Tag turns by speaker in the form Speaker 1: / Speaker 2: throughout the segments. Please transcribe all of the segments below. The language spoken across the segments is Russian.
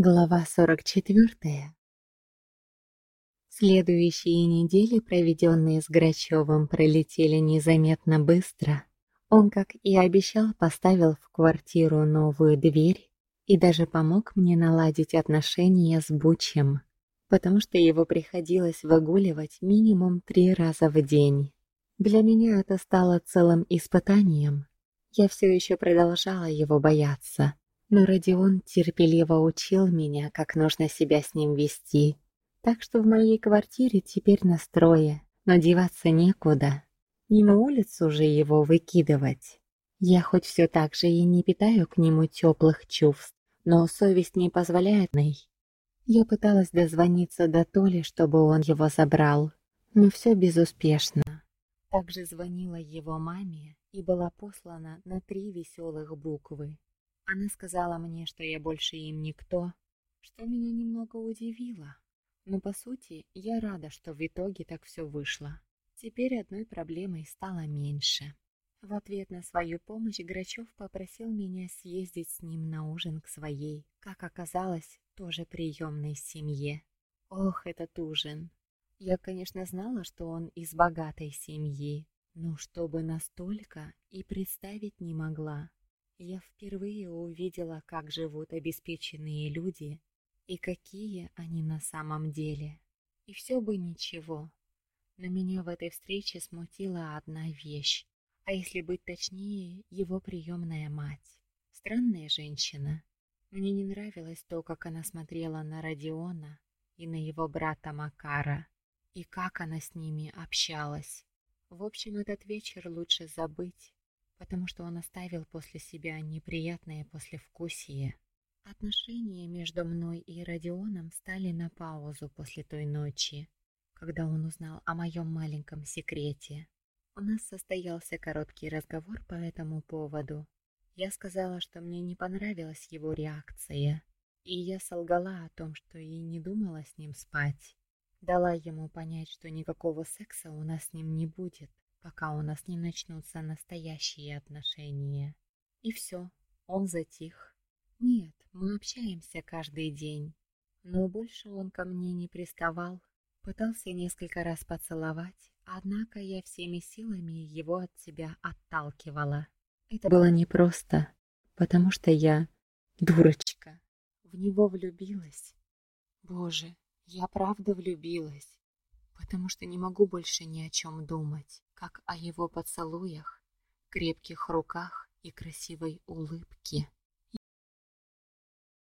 Speaker 1: Глава 44. Следующие недели, проведенные с Грачевым, пролетели незаметно быстро. Он, как и обещал, поставил в квартиру новую дверь и даже помог мне наладить отношения с Бучем, потому что его приходилось выгуливать минимум три раза в день. Для меня это стало целым испытанием. Я все еще продолжала его бояться, но Родион терпеливо учил меня, как нужно себя с ним вести. Так что в моей квартире теперь настрое, но деваться некуда. Не на улицу же его выкидывать. Я хоть все так же и не питаю к нему теплых чувств, но совесть не позволяет ней. Я пыталась дозвониться до Толи, чтобы он его забрал, но все безуспешно. Также звонила его маме и была послана на три веселых буквы она сказала мне, что я больше им никто, что меня немного удивило. Но по сути, я рада, что в итоге так все вышло. Теперь одной проблемой стало меньше. В ответ на свою помощь Грачев попросил меня съездить с ним на ужин к своей, как оказалось, тоже приемной семье. Ох, этот ужин! Я, конечно, знала, что он из богатой семьи, но чтобы настолько и представить не могла. Я впервые увидела, как живут обеспеченные люди и какие они на самом деле. И все бы ничего. Но меня в этой встрече смутила одна вещь, а если быть точнее, его приемная мать. Странная женщина. Мне не нравилось то, как она смотрела на Родиона и на его брата Макара, и как она с ними общалась. В общем, этот вечер лучше забыть потому что он оставил после себя неприятное послевкусие. Отношения между мной и Родионом стали на паузу после той ночи, когда он узнал о моем маленьком секрете. У нас состоялся короткий разговор по этому поводу. Я сказала, что мне не понравилась его реакция, и я солгала о том, что и не думала с ним спать. Дала ему понять, что никакого секса у нас с ним не будет, пока у нас не начнутся настоящие отношения. И все, он затих. Нет, мы общаемся каждый день. Но больше он ко мне не приставал. Пытался несколько раз поцеловать, однако я всеми силами его от себя отталкивала. Это было непросто, потому что я дурочка. В него влюбилась. Боже, я правда влюбилась потому что не могу больше ни о чем думать, как о его поцелуях, крепких руках и красивой улыбке.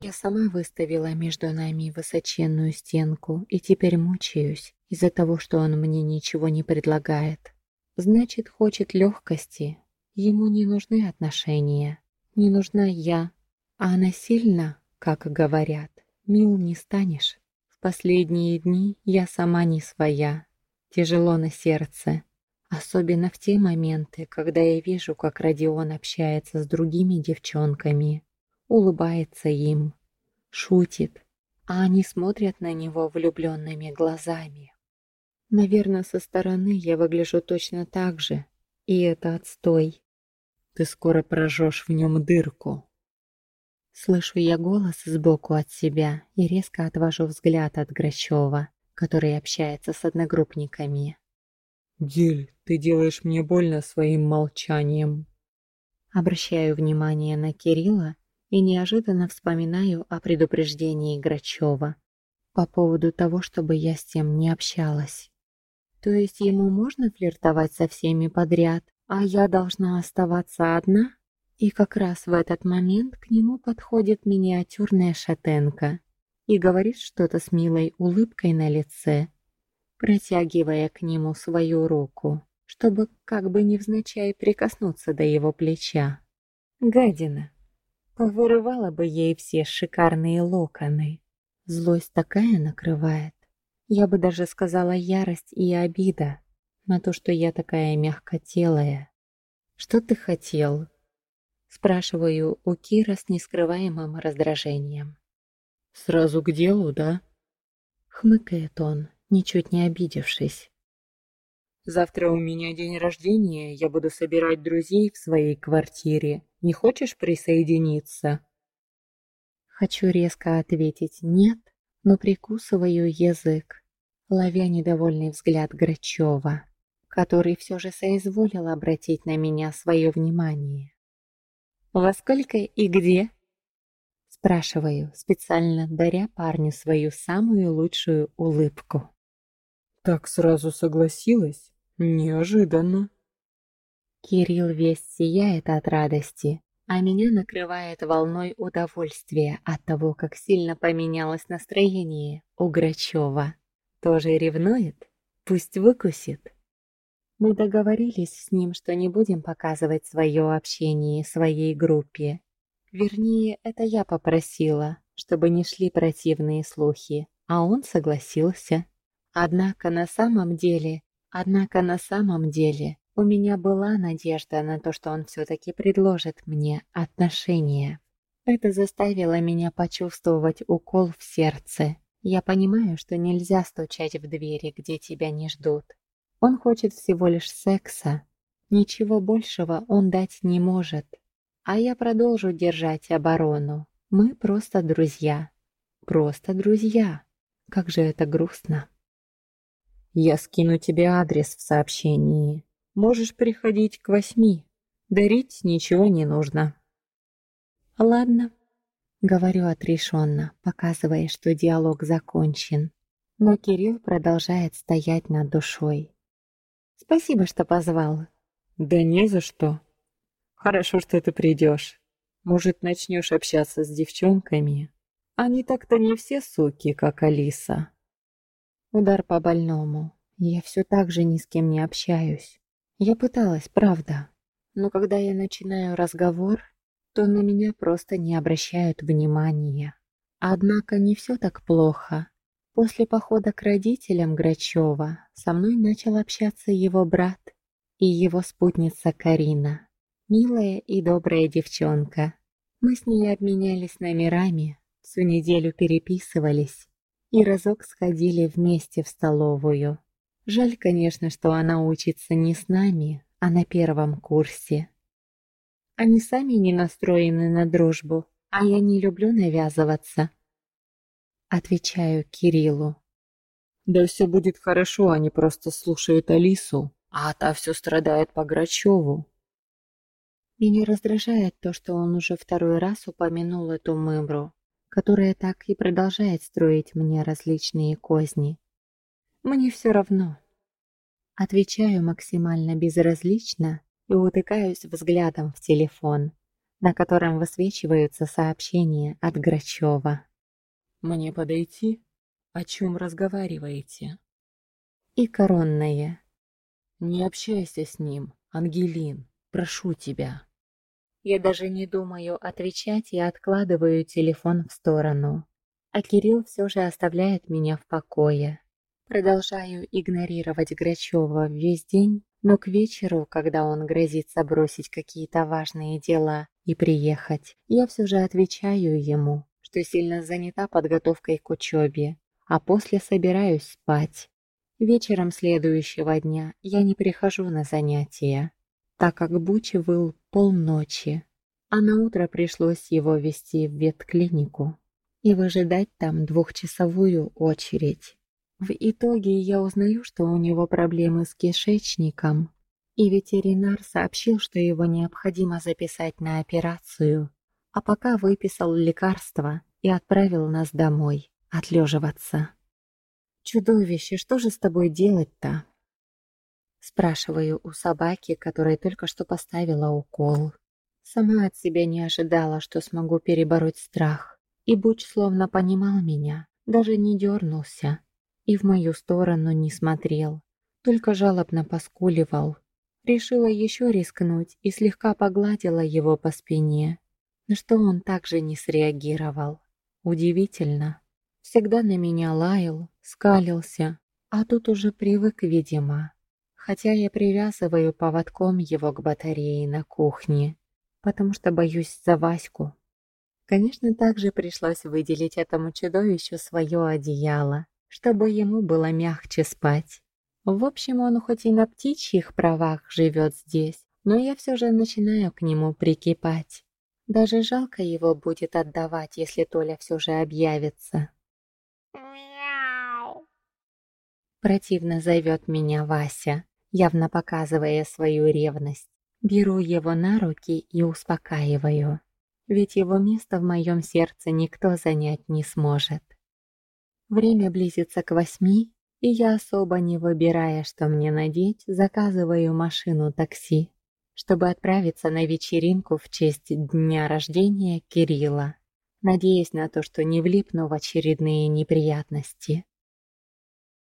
Speaker 1: Я сама выставила между нами высоченную стенку и теперь мучаюсь из-за того, что он мне ничего не предлагает. Значит, хочет легкости. Ему не нужны отношения. Не нужна я. А она сильно, как говорят, мил не станешь. В последние дни я сама не своя, тяжело на сердце. Особенно в те моменты, когда я вижу, как Родион общается с другими девчонками, улыбается им, шутит, а они смотрят на него влюбленными глазами. Наверное, со стороны я выгляжу точно так же, и это отстой. Ты скоро прожжешь в нем дырку, Слышу я голос сбоку от себя и резко отвожу взгляд от Грачева, который общается с одногруппниками.
Speaker 2: «Диль, ты делаешь мне больно своим молчанием».
Speaker 1: Обращаю внимание на Кирилла и неожиданно вспоминаю о предупреждении Грачева по поводу того, чтобы я с тем не общалась. То есть ему можно флиртовать со всеми подряд, а я должна оставаться одна? И как раз в этот момент к нему подходит миниатюрная шатенка и говорит что-то с милой улыбкой на лице, протягивая к нему свою руку, чтобы как бы невзначай прикоснуться до его плеча. Гадина! Повырывала бы ей все шикарные локоны. Злость такая накрывает. Я бы даже сказала ярость и обида на то, что я такая мягкотелая. Что ты хотел? Спрашиваю у Кира с нескрываемым раздражением.
Speaker 2: «Сразу к делу, да?»
Speaker 1: Хмыкает он, ничуть не обидевшись.
Speaker 2: «Завтра у меня день рождения, я буду собирать друзей в своей квартире. Не хочешь присоединиться?»
Speaker 1: Хочу резко ответить «нет», но прикусываю язык, ловя недовольный взгляд Грачева, который все же соизволил обратить на меня свое внимание. «Во сколько и где?» Спрашиваю, специально даря парню свою самую лучшую улыбку.
Speaker 2: Так сразу согласилась? Неожиданно.
Speaker 1: Кирилл весь сияет от радости, а меня накрывает волной удовольствия от того, как сильно поменялось настроение у Грачева. Тоже ревнует? Пусть выкусит. Мы договорились с ним, что не будем показывать свое общение своей группе. Вернее, это я попросила, чтобы не шли противные слухи, а он согласился. Однако на самом деле, однако на самом деле, у меня была надежда на то, что он все-таки предложит мне отношения. Это заставило меня почувствовать укол в сердце. Я понимаю, что нельзя стучать в двери, где тебя не ждут. Он хочет всего лишь секса. Ничего большего он дать не может. А я продолжу держать оборону. Мы просто друзья. Просто друзья. Как же это грустно.
Speaker 2: Я скину тебе адрес в сообщении. Можешь приходить к восьми. Дарить ничего не нужно.
Speaker 1: Ладно, говорю отрешенно, показывая, что диалог закончен. Но Кирилл продолжает стоять над душой. Спасибо, что позвал.
Speaker 2: Да не за что. Хорошо, что ты придешь. Может, начнешь общаться с девчонками? Они так-то не все суки, как Алиса.
Speaker 1: Удар по больному. Я все так же ни с кем не общаюсь. Я пыталась, правда. Но когда я начинаю разговор, то на меня просто не обращают внимания. Однако не все так плохо. После похода к родителям Грачева со мной начал общаться его брат и его спутница Карина. Милая и добрая девчонка. Мы с ней обменялись номерами, всю неделю переписывались и разок сходили вместе в столовую. Жаль, конечно, что она учится не с нами, а на первом курсе. Они сами не настроены на дружбу, а я не люблю навязываться. Отвечаю Кириллу.
Speaker 2: Да все будет хорошо, они просто слушают Алису, а та все страдает по Грачеву.
Speaker 1: Меня раздражает то, что он уже второй раз упомянул эту мымру которая так и продолжает строить мне различные козни. Мне все равно. Отвечаю максимально безразлично и утыкаюсь взглядом в телефон, на котором высвечиваются сообщения от Грачева.
Speaker 2: «Мне подойти? О чем разговариваете?»
Speaker 1: И коронное.
Speaker 2: «Не общайся с ним, Ангелин, прошу тебя».
Speaker 1: Я даже не думаю отвечать и откладываю телефон в сторону. А Кирилл все же оставляет меня в покое. Продолжаю игнорировать Грачева весь день, но к вечеру, когда он грозится бросить какие-то важные дела и приехать, я все же отвечаю ему, что сильно занята подготовкой к учебе, а после собираюсь спать. Вечером следующего дня я не прихожу на занятия так как Бучи выл полночи, а на утро пришлось его вести в ветклинику и выжидать там двухчасовую очередь. В итоге я узнаю, что у него проблемы с кишечником, и ветеринар сообщил, что его необходимо записать на операцию, а пока выписал лекарства и отправил нас домой отлеживаться. «Чудовище, что же с тобой делать-то?» Спрашиваю у собаки, которая только что поставила укол. Сама от себя не ожидала, что смогу перебороть страх. И Буч словно понимал меня, даже не дернулся. И в мою сторону не смотрел, только жалобно поскуливал. Решила еще рискнуть и слегка погладила его по спине, на что он также не среагировал. Удивительно. Всегда на меня лаял, скалился, а тут уже привык, видимо хотя я привязываю поводком его к батарее на кухне, потому что боюсь за Ваську. Конечно, также пришлось выделить этому чудовищу свое одеяло, чтобы ему было мягче спать. В общем, он хоть и на птичьих правах живет здесь, но я все же начинаю к нему прикипать. Даже жалко его будет отдавать, если Толя все же объявится.
Speaker 3: Мяу.
Speaker 1: Противно зовет меня Вася, явно показывая свою ревность. Беру его на руки и успокаиваю. Ведь его место в моем сердце никто занять не сможет. Время близится к восьми, и я, особо не выбирая, что мне надеть, заказываю машину такси, чтобы отправиться на вечеринку в честь дня рождения Кирилла, надеясь на то, что не влипну в очередные неприятности.